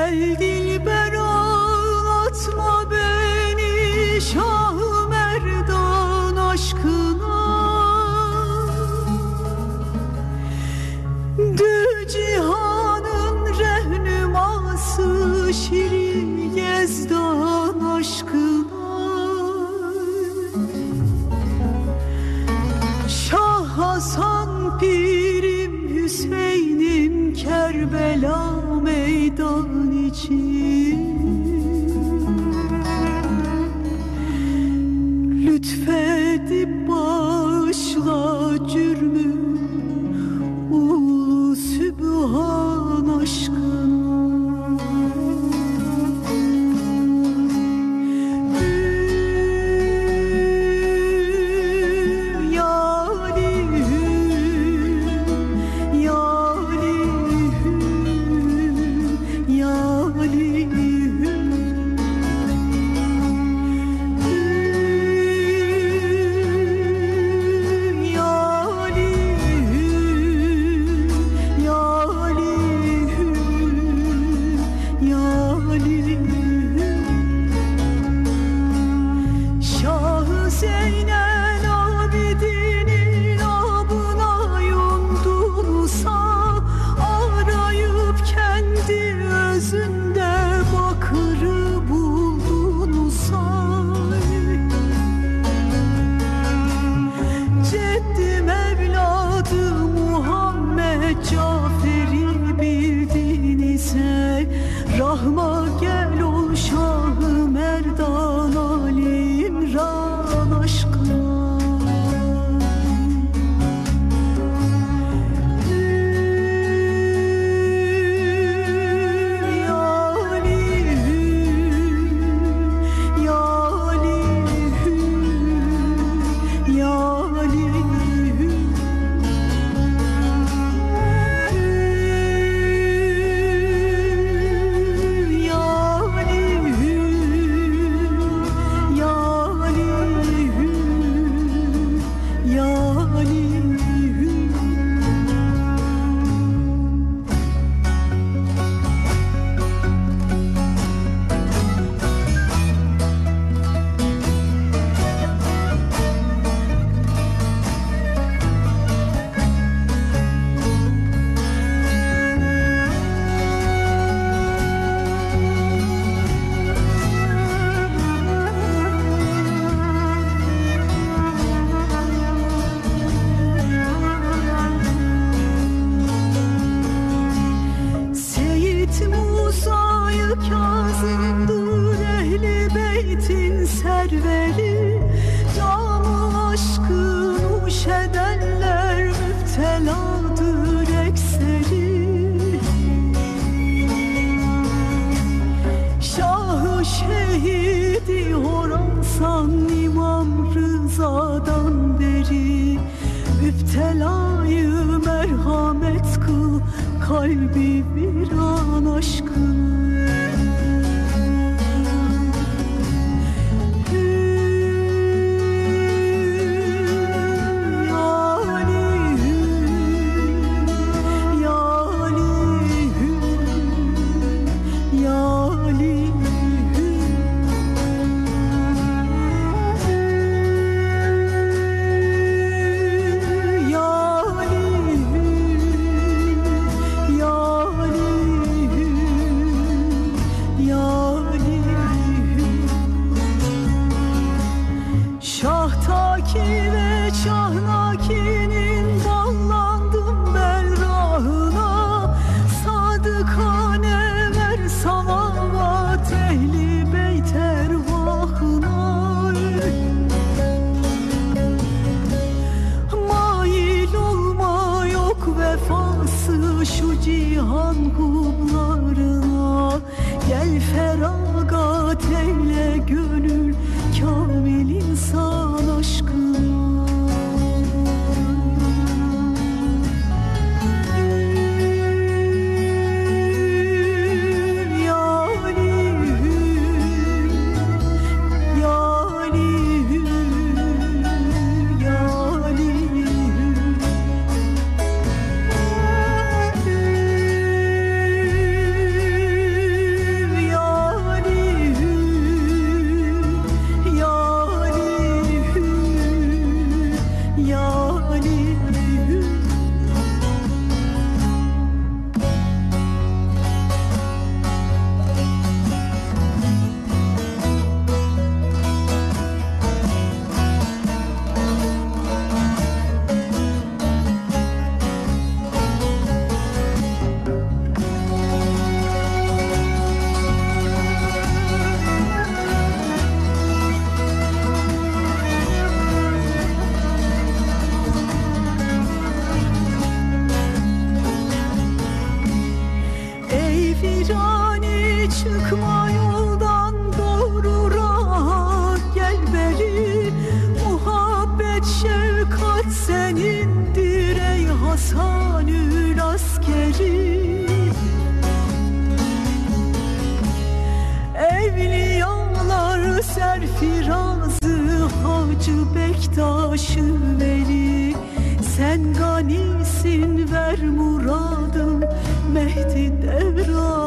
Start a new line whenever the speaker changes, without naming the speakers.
Gel Dilber ağlatma beni Şah Merdan aşkına. Dü cihanın rehnuması Şirin Yezdan aşkına. Şah Hasan Pirim Hüseyin'im Kerbela. Allah'ıma beladır ekseri. Şahı şehidi Horasan İmam Rıza'dan beri. Üptelayı merhamet kıl kalbi bir an aşkın 像 morning serfirazı Hacı Bektaş'ı veli. Sen ganisin ver muradım Mehdi devran